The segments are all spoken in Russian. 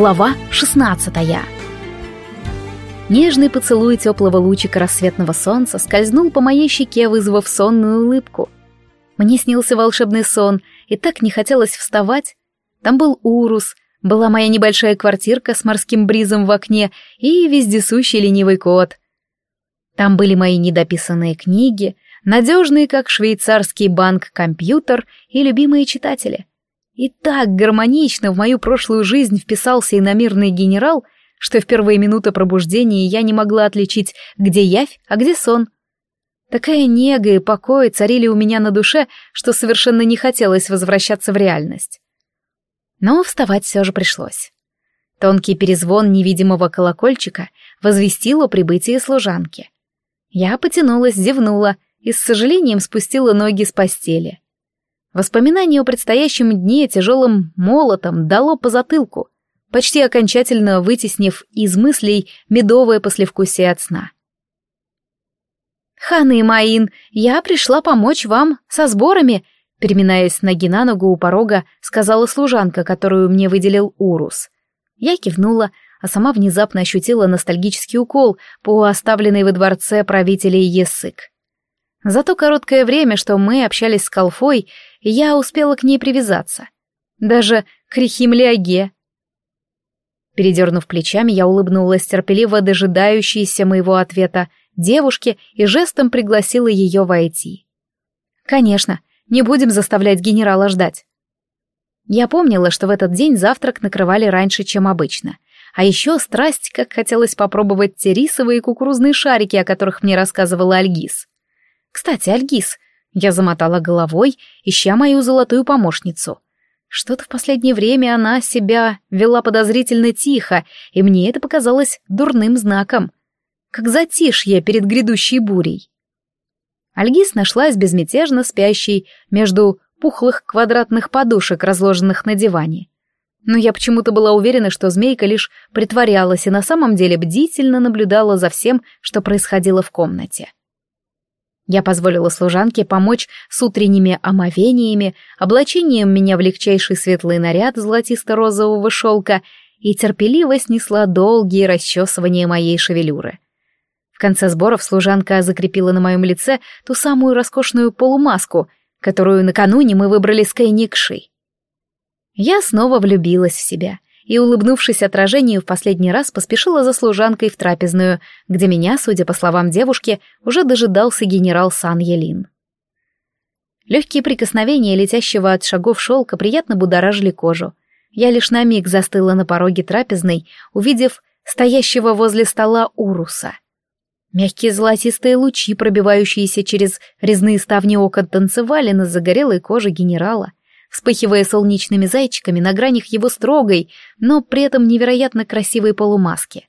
Глава 16 Нежный поцелуй теплого лучика рассветного солнца скользнул по моей щеке, вызвав сонную улыбку. Мне снился волшебный сон, и так не хотелось вставать. Там был Урус, была моя небольшая квартирка с морским бризом в окне и вездесущий ленивый кот. Там были мои недописанные книги, надежные, как швейцарский банк, компьютер и любимые читатели. И так гармонично в мою прошлую жизнь вписался иномирный генерал, что в первые минуты пробуждения я не могла отличить, где явь, а где сон. Такая нега и покой царили у меня на душе, что совершенно не хотелось возвращаться в реальность. Но вставать все же пришлось. Тонкий перезвон невидимого колокольчика возвестил о прибытии служанки. Я потянулась, зевнула и с сожалением спустила ноги с постели. Воспоминание о предстоящем дне тяжелым молотом дало по затылку, почти окончательно вытеснив из мыслей медовое послевкусие от сна. «Хана и Маин, я пришла помочь вам со сборами», переминаясь ноги на ногу у порога, сказала служанка, которую мне выделил Урус. Я кивнула, а сама внезапно ощутила ностальгический укол по оставленной во дворце правителей Есык. За то короткое время, что мы общались с Калфой, я успела к ней привязаться. Даже к Рихимляге. Передернув плечами, я улыбнулась терпеливо дожидающейся моего ответа девушке и жестом пригласила ее войти. «Конечно, не будем заставлять генерала ждать». Я помнила, что в этот день завтрак накрывали раньше, чем обычно. А еще страсть, как хотелось попробовать те рисовые кукурузные шарики, о которых мне рассказывала Альгиз. Кстати, Альгиз, я замотала головой, ища мою золотую помощницу. Что-то в последнее время она себя вела подозрительно тихо, и мне это показалось дурным знаком. Как затишье перед грядущей бурей. Альгиз нашлась безмятежно спящей между пухлых квадратных подушек, разложенных на диване. Но я почему-то была уверена, что змейка лишь притворялась и на самом деле бдительно наблюдала за всем, что происходило в комнате. Я позволила служанке помочь с утренними омовениями, облачением меня в легчайший светлый наряд золотисто-розового шелка и терпеливо снесла долгие расчесывания моей шевелюры. В конце сборов служанка закрепила на моем лице ту самую роскошную полумаску, которую накануне мы выбрали с Кайникши. Я снова влюбилась в себя — и, улыбнувшись отражению, в последний раз поспешила за служанкой в трапезную, где меня, судя по словам девушки, уже дожидался генерал Сан-Елин. Легкие прикосновения летящего от шагов шелка приятно будоражили кожу. Я лишь на миг застыла на пороге трапезной, увидев стоящего возле стола Уруса. Мягкие золотистые лучи, пробивающиеся через резные ставни окон, танцевали на загорелой коже генерала вспыхивая солнечными зайчиками на гранях его строгой, но при этом невероятно красивой полумаски.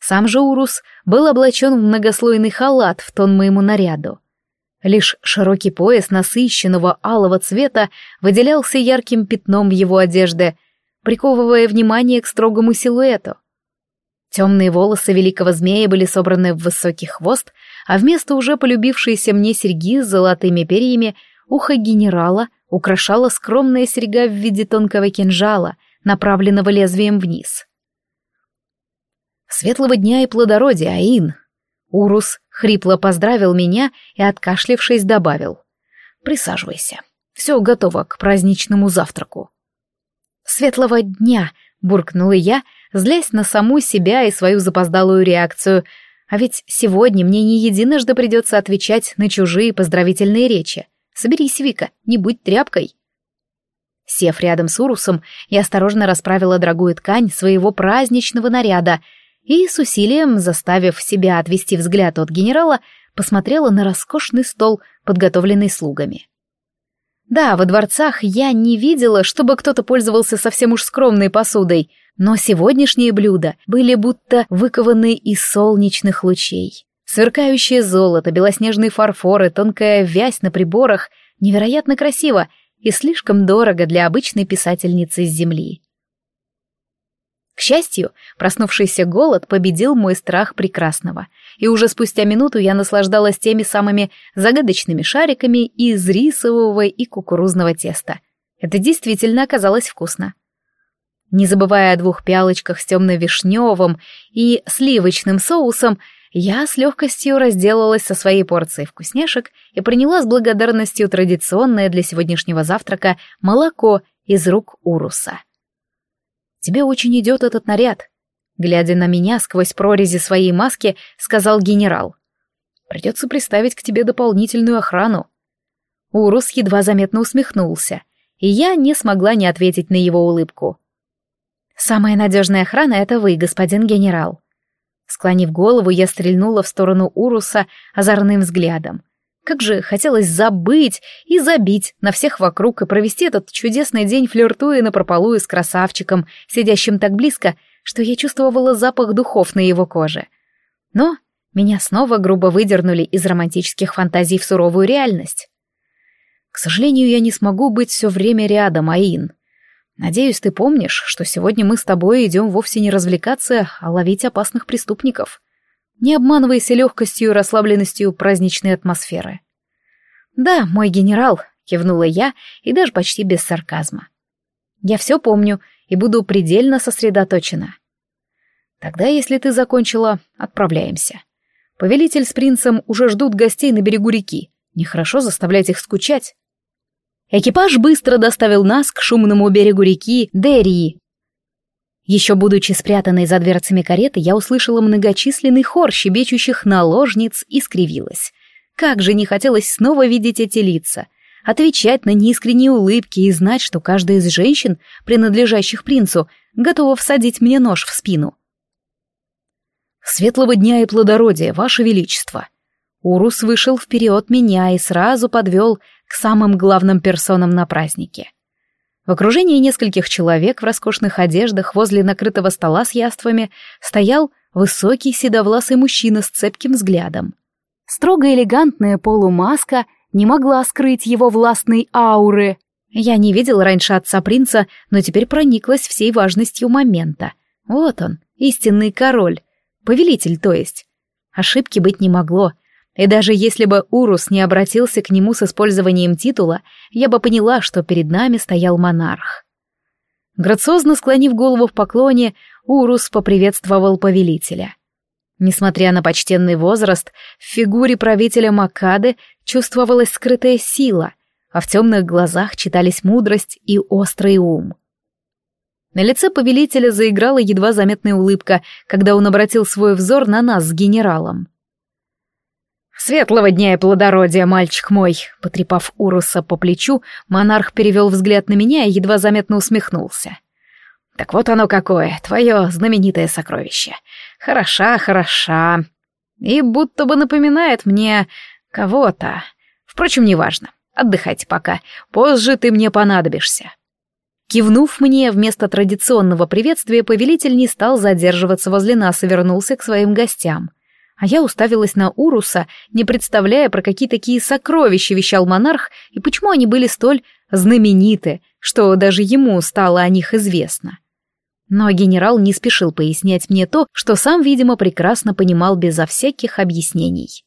Сам же Урус был облачен в многослойный халат в тон моему наряду. Лишь широкий пояс насыщенного алого цвета выделялся ярким пятном в его одежде, приковывая внимание к строгому силуэту. Темные волосы великого змея были собраны в высокий хвост, а вместо уже полюбившейся мне серьги с золотыми перьями ухо генерала украшала скромная серьга в виде тонкого кинжала, направленного лезвием вниз. «Светлого дня и плодородия, Аин!» Урус хрипло поздравил меня и, откашлившись, добавил. «Присаживайся. Все готово к праздничному завтраку». «Светлого дня!» — буркнула я, злясь на саму себя и свою запоздалую реакцию. А ведь сегодня мне не единожды придется отвечать на чужие поздравительные речи. Соберись, Вика, не будь тряпкой. Сев рядом с Урусом, я осторожно расправила дорогую ткань своего праздничного наряда и, с усилием заставив себя отвести взгляд от генерала, посмотрела на роскошный стол, подготовленный слугами. Да, во дворцах я не видела, чтобы кто-то пользовался совсем уж скромной посудой, но сегодняшние блюда были будто выкованы из солнечных лучей. Сверкающее золото, белоснежный фарфор и тонкая вязь на приборах невероятно красиво и слишком дорого для обычной писательницы с земли. К счастью, проснувшийся голод победил мой страх прекрасного, и уже спустя минуту я наслаждалась теми самыми загадочными шариками из рисового и кукурузного теста. Это действительно оказалось вкусно. Не забывая о двух пялочках с темно-вишневым и сливочным соусом, я с легкостью разделалась со своей порцией вкусняшек и приняла с благодарностью традиционное для сегодняшнего завтрака молоко из рук Уруса. «Тебе очень идет этот наряд», — глядя на меня сквозь прорези своей маски, сказал генерал. «Придется приставить к тебе дополнительную охрану». Урус едва заметно усмехнулся, и я не смогла не ответить на его улыбку. «Самая надежная охрана — это вы, господин генерал». Склонив голову, я стрельнула в сторону Уруса озорным взглядом. Как же хотелось забыть и забить на всех вокруг и провести этот чудесный день флиртуя напропалую с красавчиком, сидящим так близко, что я чувствовала запах духов на его коже. Но меня снова грубо выдернули из романтических фантазий в суровую реальность. К сожалению, я не смогу быть все время рядом, Аин. Надеюсь, ты помнишь, что сегодня мы с тобой идем вовсе не развлекаться, а ловить опасных преступников. Не обманывайся легкостью и расслабленностью праздничной атмосферы. Да, мой генерал, кивнула я и даже почти без сарказма. Я все помню и буду предельно сосредоточена. Тогда, если ты закончила, отправляемся. Повелитель с принцем уже ждут гостей на берегу реки. Нехорошо заставлять их скучать. Экипаж быстро доставил нас к шумному берегу реки Дерии. Еще будучи спрятанной за дверцами кареты, я услышала многочисленный хор щебечущих наложниц и скривилась. Как же не хотелось снова видеть эти лица, отвечать на неискренние улыбки и знать, что каждая из женщин, принадлежащих принцу, готова всадить мне нож в спину. «Светлого дня и плодородия, Ваше Величество!» Урус вышел вперед меня и сразу подвел к самым главным персонам на празднике. В окружении нескольких человек в роскошных одеждах возле накрытого стола с яствами стоял высокий седовласый мужчина с цепким взглядом. Строго элегантная полумаска не могла скрыть его властной ауры. Я не видел раньше отца принца, но теперь прониклась всей важностью момента. Вот он, истинный король, повелитель, то есть. Ошибки быть не могло — и даже если бы Урус не обратился к нему с использованием титула, я бы поняла, что перед нами стоял монарх. Грациозно склонив голову в поклоне, Урус поприветствовал повелителя. Несмотря на почтенный возраст, в фигуре правителя Макады чувствовалась скрытая сила, а в темных глазах читались мудрость и острый ум. На лице повелителя заиграла едва заметная улыбка, когда он обратил свой взор на нас с генералом. «Светлого дня и плодородия, мальчик мой!» Потрепав Уруса по плечу, монарх перевел взгляд на меня и едва заметно усмехнулся. «Так вот оно какое, твое знаменитое сокровище. Хороша, хороша. И будто бы напоминает мне кого-то. Впрочем, неважно. Отдыхайте пока. Позже ты мне понадобишься». Кивнув мне, вместо традиционного приветствия повелитель не стал задерживаться возле нас и вернулся к своим гостям — а я уставилась на Уруса, не представляя, про какие такие сокровища вещал монарх и почему они были столь знамениты, что даже ему стало о них известно. Но генерал не спешил пояснять мне то, что сам, видимо, прекрасно понимал безо всяких объяснений.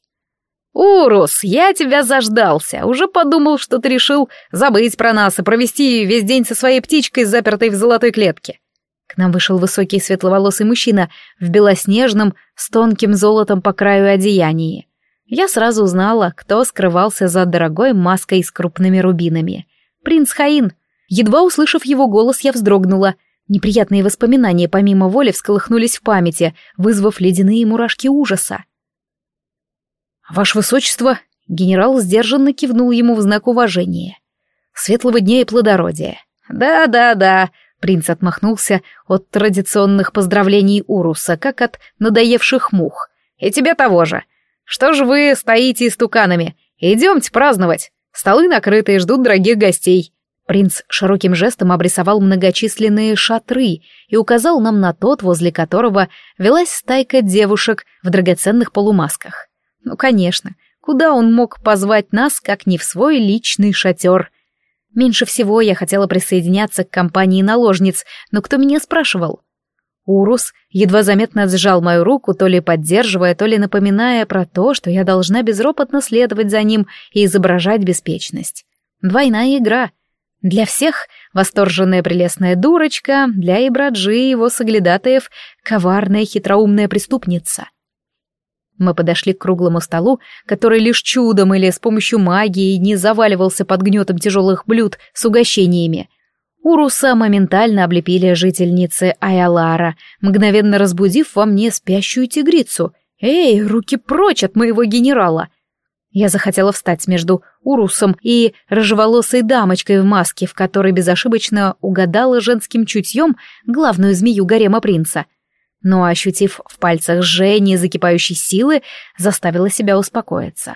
«Урус, я тебя заждался. Уже подумал, что ты решил забыть про нас и провести весь день со своей птичкой, запертой в золотой клетке. К нам вышел высокий светловолосый мужчина в белоснежном, с тонким золотом по краю одеянии. Я сразу узнала, кто скрывался за дорогой маской с крупными рубинами. Принц Хаин. Едва услышав его голос, я вздрогнула. Неприятные воспоминания помимо воли всколыхнулись в памяти, вызвав ледяные мурашки ужаса. «Ваше высочество!» — генерал сдержанно кивнул ему в знак уважения. «Светлого дня и плодородия!» «Да-да-да!» Принц отмахнулся от традиционных поздравлений Уруса, как от надоевших мух. «И тебе того же. Что ж вы стоите истуканами? Идемте праздновать. Столы накрыты и ждут дорогих гостей». Принц широким жестом обрисовал многочисленные шатры и указал нам на тот, возле которого велась стайка девушек в драгоценных полумасках. Ну, конечно, куда он мог позвать нас, как не в свой личный шатер — Меньше всего я хотела присоединяться к компании наложниц, но кто меня спрашивал? Урус едва заметно сжал мою руку, то ли поддерживая, то ли напоминая про то, что я должна безропотно следовать за ним и изображать беспечность. Двойная игра. Для всех восторженная прелестная дурочка, для Ибраджи и его соглядатаев коварная хитроумная преступница. Мы подошли к круглому столу, который лишь чудом или с помощью магии не заваливался под гнетом тяжелых блюд с угощениями. Уруса моментально облепили жительницы Айалара, мгновенно разбудив во мне спящую тигрицу. «Эй, руки прочь от моего генерала!» Я захотела встать между Урусом и рыжеволосой дамочкой в маске, в которой безошибочно угадала женским чутьем главную змею гарема принца — но, ощутив в пальцах жжение закипающей силы, заставила себя успокоиться.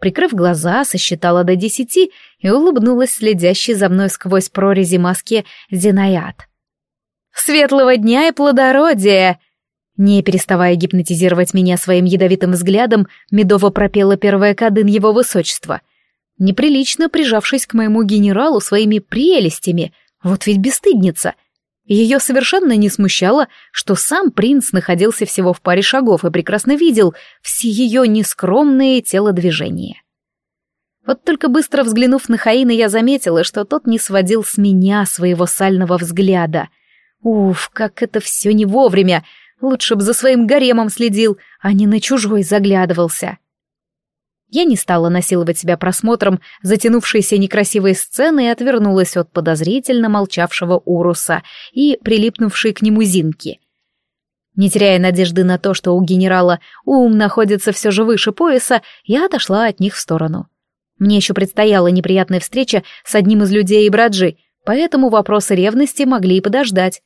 Прикрыв глаза, сосчитала до десяти и улыбнулась следящей за мной сквозь прорези маски Зинаят. «Светлого дня и плодородия!» Не переставая гипнотизировать меня своим ядовитым взглядом, медово пропела первая кадын его высочества, неприлично прижавшись к моему генералу своими прелестями, вот ведь бесстыдница — ее совершенно не смущало, что сам принц находился всего в паре шагов и прекрасно видел все ее нескромные телодвижения. Вот только быстро взглянув на Хаина, я заметила, что тот не сводил с меня своего сального взгляда. Уф, как это все не вовремя! Лучше б за своим гаремом следил, а не на чужой заглядывался. Я не стала насиловать себя просмотром затянувшейся некрасивой сцены и отвернулась от подозрительно молчавшего Уруса и прилипнувшей к нему Зинки. Не теряя надежды на то, что у генерала ум находится все же выше пояса, я отошла от них в сторону. Мне еще предстояла неприятная встреча с одним из людей Браджи, поэтому вопросы ревности могли и подождать.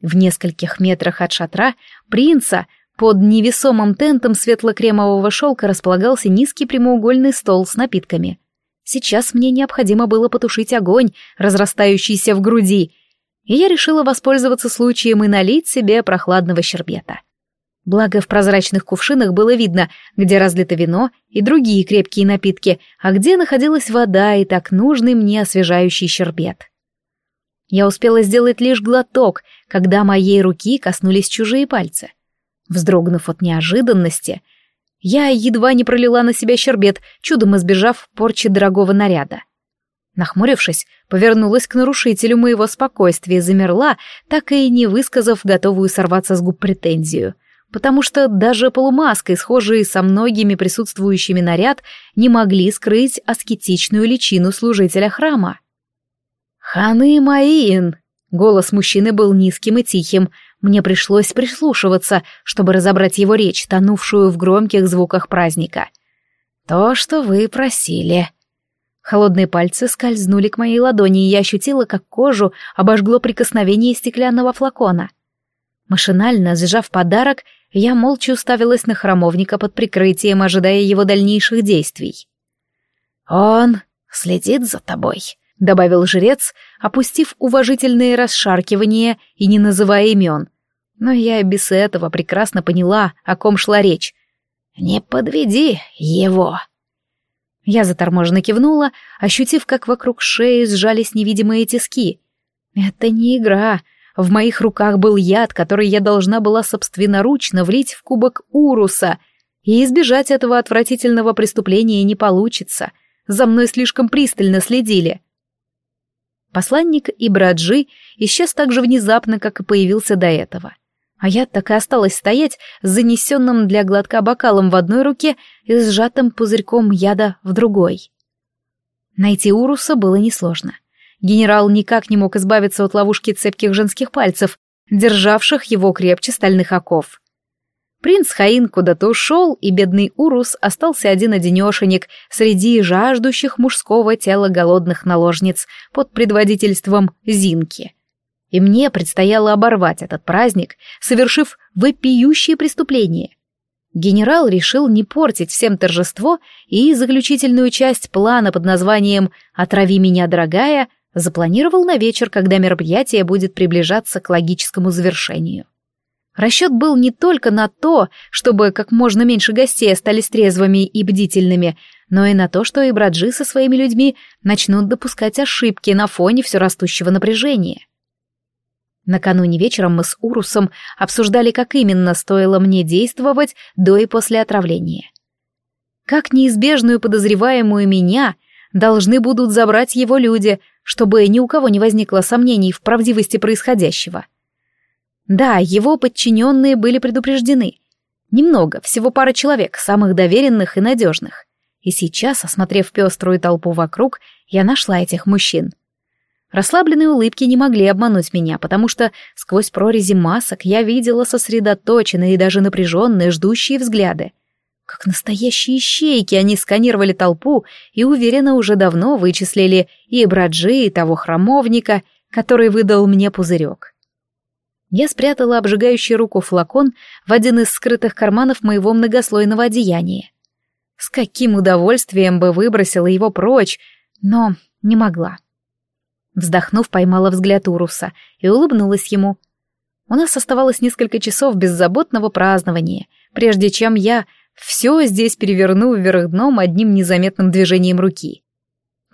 В нескольких метрах от шатра принца под невесомым тентом светло-кремового шелка располагался низкий прямоугольный стол с напитками. Сейчас мне необходимо было потушить огонь, разрастающийся в груди, и я решила воспользоваться случаем и налить себе прохладного щербета. Благо в прозрачных кувшинах было видно, где разлито вино и другие крепкие напитки, а где находилась вода и так нужный мне освежающий щербет. Я успела сделать лишь глоток, когда моей руки коснулись чужие пальцы — Вздрогнув от неожиданности, я едва не пролила на себя щербет, чудом избежав порчи дорогого наряда. Нахмурившись, повернулась к нарушителю моего спокойствия и замерла, так и не высказав готовую сорваться с губ претензию, потому что даже полумаской, схожие со многими присутствующими наряд, не могли скрыть аскетичную личину служителя храма. «Ханы Маин!» Голос мужчины был низким и тихим, мне пришлось прислушиваться, чтобы разобрать его речь, тонувшую в громких звуках праздника. «То, что вы просили». Холодные пальцы скользнули к моей ладони, и я ощутила, как кожу обожгло прикосновение стеклянного флакона. Машинально сжав подарок, я молча уставилась на храмовника под прикрытием, ожидая его дальнейших действий. «Он следит за тобой», — добавил жрец, опустив уважительные расшаркивания и не называя имен. Но я без этого прекрасно поняла, о ком шла речь. «Не подведи его!» Я заторможенно кивнула, ощутив, как вокруг шеи сжались невидимые тиски. «Это не игра. В моих руках был яд, который я должна была собственноручно влить в кубок Уруса, и избежать этого отвратительного преступления не получится. За мной слишком пристально следили». Посланник Ибраджи исчез так же внезапно, как и появился до этого а я так и осталась стоять с занесенным для глотка бокалом в одной руке и сжатым пузырьком яда в другой. Найти Уруса было несложно. Генерал никак не мог избавиться от ловушки цепких женских пальцев, державших его крепче стальных оков. Принц Хаин куда-то ушел, и бедный Урус остался один-одинешенек среди жаждущих мужского тела голодных наложниц под предводительством Зинки — и мне предстояло оборвать этот праздник, совершив вопиющее преступление. Генерал решил не портить всем торжество и заключительную часть плана под названием «Отрави меня, дорогая» запланировал на вечер, когда мероприятие будет приближаться к логическому завершению. Расчет был не только на то, чтобы как можно меньше гостей остались трезвыми и бдительными, но и на то, что и Браджи со своими людьми начнут допускать ошибки на фоне все растущего напряжения. Накануне вечером мы с Урусом обсуждали, как именно стоило мне действовать до и после отравления. Как неизбежную подозреваемую меня должны будут забрать его люди, чтобы ни у кого не возникло сомнений в правдивости происходящего. Да, его подчиненные были предупреждены. Немного, всего пара человек, самых доверенных и надежных. И сейчас, осмотрев пеструю толпу вокруг, я нашла этих мужчин. Расслабленные улыбки не могли обмануть меня, потому что сквозь прорези масок я видела сосредоточенные и даже напряженные ждущие взгляды. Как настоящие щейки они сканировали толпу и уверенно уже давно вычислили и Браджи, и того храмовника, который выдал мне пузырек. Я спрятала обжигающий руку флакон в один из скрытых карманов моего многослойного одеяния. С каким удовольствием бы выбросила его прочь, но не могла. Вздохнув, поймала взгляд Уруса и улыбнулась ему. У нас оставалось несколько часов беззаботного празднования, прежде чем я все здесь переверну вверх дном одним незаметным движением руки.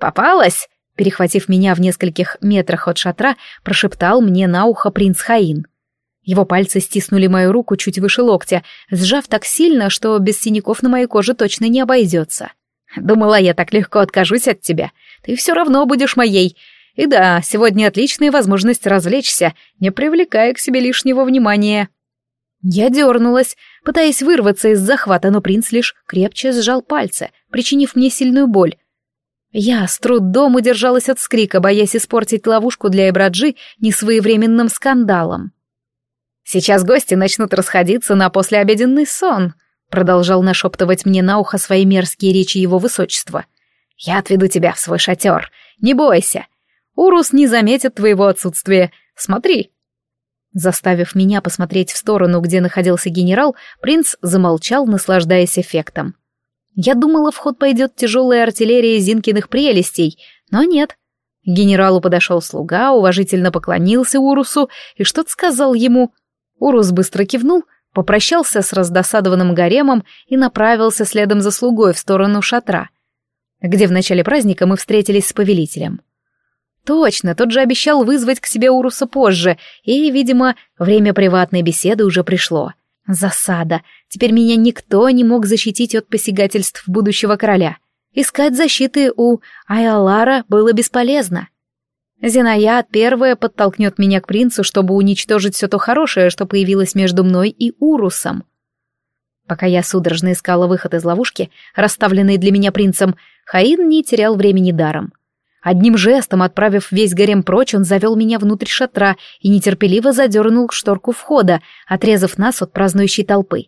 «Попалась!» Перехватив меня в нескольких метрах от шатра, прошептал мне на ухо принц Хаин. Его пальцы стиснули мою руку чуть выше локтя, сжав так сильно, что без синяков на моей коже точно не обойдется. «Думала, я так легко откажусь от тебя. Ты все равно будешь моей. И да, сегодня отличная возможность развлечься, не привлекая к себе лишнего внимания». Я дернулась, пытаясь вырваться из захвата, но принц лишь крепче сжал пальцы, причинив мне сильную боль. Я с трудом удержалась от скрика, боясь испортить ловушку для Эбраджи несвоевременным скандалом. «Сейчас гости начнут расходиться на послеобеденный сон», продолжал нашептывать мне на ухо свои мерзкие речи его высочества. «Я отведу тебя в свой шатер. Не бойся. Урус не заметит твоего отсутствия. Смотри, Заставив меня посмотреть в сторону, где находился генерал, принц замолчал, наслаждаясь эффектом. Я думала, в ход пойдет тяжелая артиллерия Зинкиных прелестей, но нет. К генералу подошел слуга, уважительно поклонился Урусу и что-то сказал ему. Урус быстро кивнул, попрощался с раздосадованным гаремом и направился следом за слугой в сторону шатра, где в начале праздника мы встретились с повелителем. Точно, тот же обещал вызвать к себе Уруса позже, и, видимо, время приватной беседы уже пришло. Засада. Теперь меня никто не мог защитить от посягательств будущего короля. Искать защиты у Айалара было бесполезно. Зинаят первая подтолкнет меня к принцу, чтобы уничтожить все то хорошее, что появилось между мной и Урусом. Пока я судорожно искала выход из ловушки, расставленной для меня принцем, Хаин не терял времени даром. Одним жестом, отправив весь гарем прочь, он завел меня внутрь шатра и нетерпеливо задернул шторку входа, отрезав нас от празднующей толпы.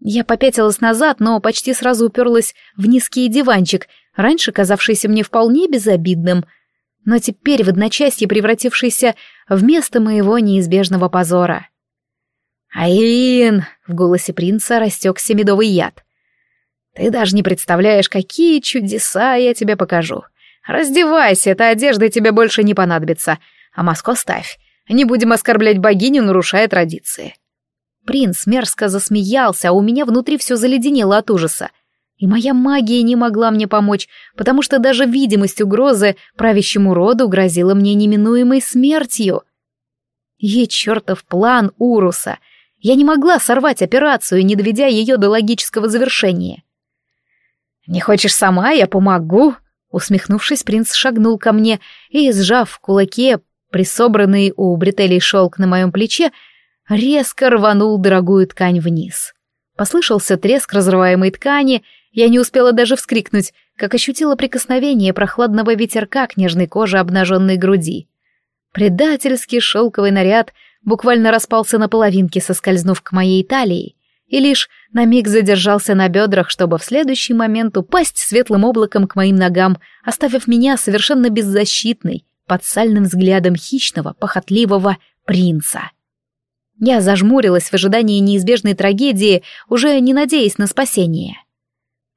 Я попятилась назад, но почти сразу уперлась в низкий диванчик, раньше казавшийся мне вполне безобидным, но теперь в одночасье превратившийся в место моего неизбежного позора. «Айлин!» — в голосе принца растекся медовый яд. «Ты даже не представляешь, какие чудеса я тебе покажу!» «Раздевайся, эта одежда тебе больше не понадобится, а маску оставь. Не будем оскорблять богиню, нарушая традиции». Принц мерзко засмеялся, а у меня внутри все заледенело от ужаса. И моя магия не могла мне помочь, потому что даже видимость угрозы правящему роду грозила мне неминуемой смертью. Ей чертов план Уруса. Я не могла сорвать операцию, не доведя ее до логического завершения. «Не хочешь сама, я помогу», Усмехнувшись, принц шагнул ко мне и, сжав в кулаке присобранный у бретелей шелк на моем плече, резко рванул дорогую ткань вниз. Послышался треск разрываемой ткани, я не успела даже вскрикнуть, как ощутила прикосновение прохладного ветерка к нежной коже обнаженной груди. Предательский шелковый наряд буквально распался на половинки, соскользнув к моей талии, и лишь на миг задержался на бедрах, чтобы в следующий момент упасть светлым облаком к моим ногам, оставив меня совершенно беззащитной под сальным взглядом хищного, похотливого принца. Я зажмурилась в ожидании неизбежной трагедии, уже не надеясь на спасение.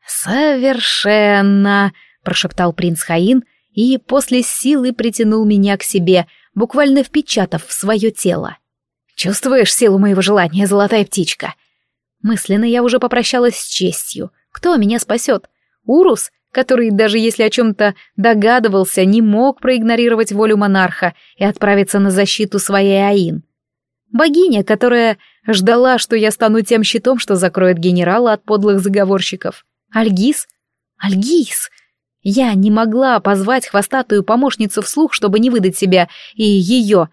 «Совершенно!» — прошептал принц Хаин и после силы притянул меня к себе, буквально впечатав в свое тело. «Чувствуешь силу моего желания, золотая птичка?» Мысленно я уже попрощалась с честью. Кто меня спасет? Урус, который, даже если о чем-то догадывался, не мог проигнорировать волю монарха и отправиться на защиту своей Аин. Богиня, которая ждала, что я стану тем щитом, что закроет генерала от подлых заговорщиков. Альгиз? Альгиз! Я не могла позвать хвостатую помощницу вслух, чтобы не выдать себя и ее,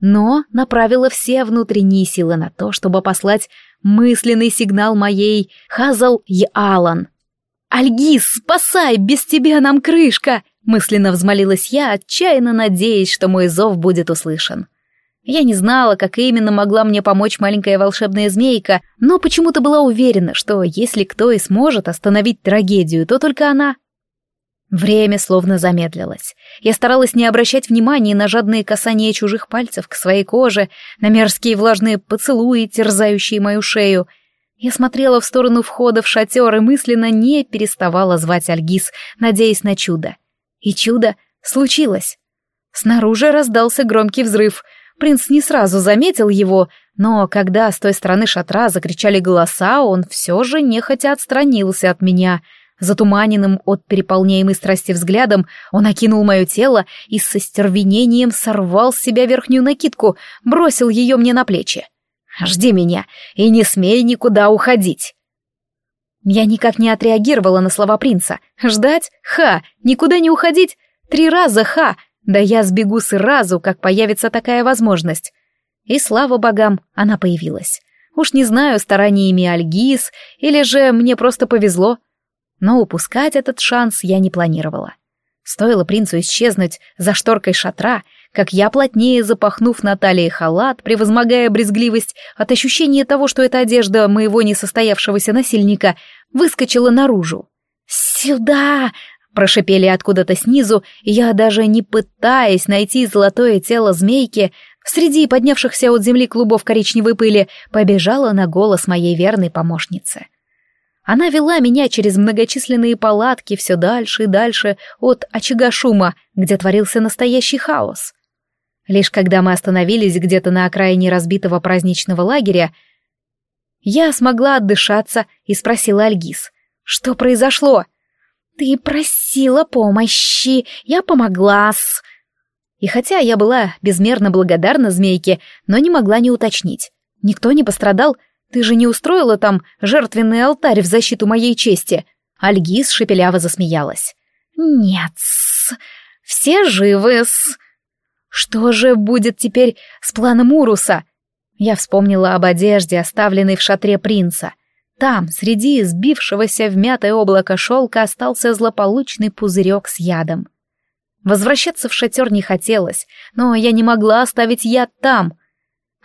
но направила все внутренние силы на то, чтобы послать мысленный сигнал моей Хазал Ялан. «Альгиз, спасай, без тебя нам крышка!» Мысленно взмолилась я, отчаянно надеясь, что мой зов будет услышан. Я не знала, как именно могла мне помочь маленькая волшебная змейка, но почему-то была уверена, что если кто и сможет остановить трагедию, то только она. Время словно замедлилось. Я старалась не обращать внимания на жадные касания чужих пальцев к своей коже, на мерзкие влажные поцелуи, терзающие мою шею. Я смотрела в сторону входа в шатер и мысленно не переставала звать Альгиз, надеясь на чудо. И чудо случилось. Снаружи раздался громкий взрыв. Принц не сразу заметил его, но когда с той стороны шатра закричали голоса, он все же нехотя отстранился от меня. Затуманенным от переполняемой страсти взглядом он окинул мое тело и со стервенением сорвал с себя верхнюю накидку, бросил ее мне на плечи. «Жди меня и не смей никуда уходить!» Я никак не отреагировала на слова принца. Ждать? Ха! Никуда не уходить? Три раза ха! Да я сбегу сразу, как появится такая возможность. И слава богам, она появилась. Уж не знаю, стараниями Альгиз, или же мне просто повезло. Но упускать этот шанс я не планировала. Стоило принцу исчезнуть за шторкой шатра, как я, плотнее запахнув на талии халат, превозмогая брезгливость от ощущения того, что эта одежда моего несостоявшегося насильника выскочила наружу. «Сюда!» — прошипели откуда-то снизу, и я, даже не пытаясь найти золотое тело змейки, среди поднявшихся от земли клубов коричневой пыли, побежала на голос моей верной помощницы. Она вела меня через многочисленные палатки все дальше и дальше от очага шума, где творился настоящий хаос. Лишь когда мы остановились где-то на окраине разбитого праздничного лагеря, я смогла отдышаться и спросила Альгиз, что произошло? «Ты просила помощи, я помогла-с». И хотя я была безмерно благодарна змейке, но не могла не уточнить. Никто не пострадал, ты же не устроила там жертвенный алтарь в защиту моей чести?» Альгиз шепеляво засмеялась. «Нет, -с. все живы-с. Что же будет теперь с планом Уруса?» Я вспомнила об одежде, оставленной в шатре принца. Там, среди сбившегося в мятое облако шелка, остался злополучный пузырек с ядом. Возвращаться в шатер не хотелось, но я не могла оставить яд там.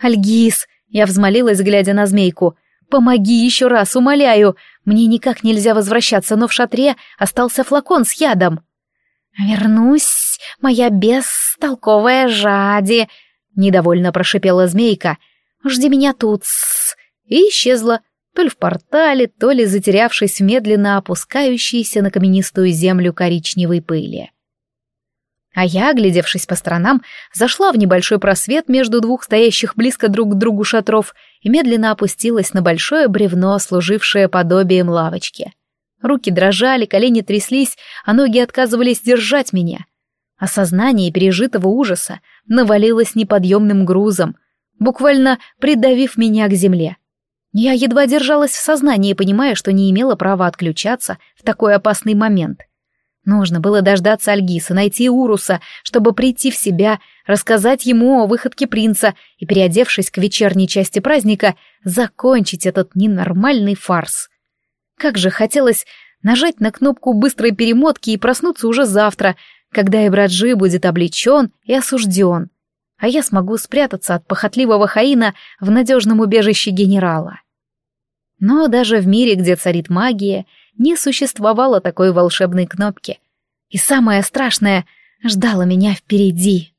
«Альгиз!» Я взмолилась, глядя на змейку. «Помоги еще раз, умоляю! Мне никак нельзя возвращаться, но в шатре остался флакон с ядом». «Вернусь, моя бестолковая жади!» — недовольно прошипела змейка. «Жди меня тут!» И исчезла, то ли в портале, то ли затерявшись медленно опускающейся на каменистую землю коричневой пыли. А я, глядевшись по сторонам, зашла в небольшой просвет между двух стоящих близко друг к другу шатров и медленно опустилась на большое бревно, служившее подобием лавочки. Руки дрожали, колени тряслись, а ноги отказывались держать меня. Осознание пережитого ужаса навалилось неподъемным грузом, буквально придавив меня к земле. Я едва держалась в сознании, понимая, что не имела права отключаться в такой опасный момент. Нужно было дождаться Альгиса, найти Уруса, чтобы прийти в себя, рассказать ему о выходке принца и, переодевшись к вечерней части праздника, закончить этот ненормальный фарс. Как же хотелось нажать на кнопку быстрой перемотки и проснуться уже завтра, когда Ибраджи будет облечен и осужден, а я смогу спрятаться от похотливого Хаина в надежном убежище генерала. Но даже в мире, где царит магия, не существовало такой волшебной кнопки. И самое страшное ждало меня впереди.